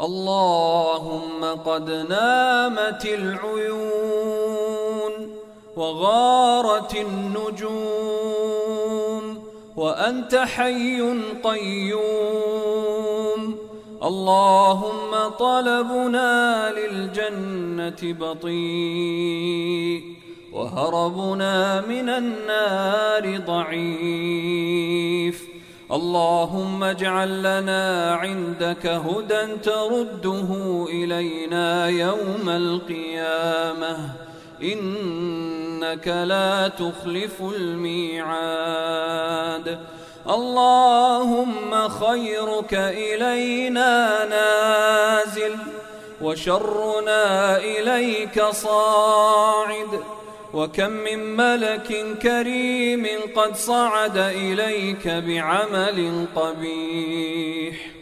اللهم قد نامت العيون وغارت النجوم وأنت حي قيوم اللهم طلبنا للجنة بطيء وهربنا من النار ضعيف اللهم اجعل لنا عندك هدى ترده إلينا يوم القيامة. إنك لا تخلف الميعاد. اللهم خيرك إلينا نازل وشرنا إليك صاعد. وكم من ملك كريم قد صعد إليك بعمل قبيح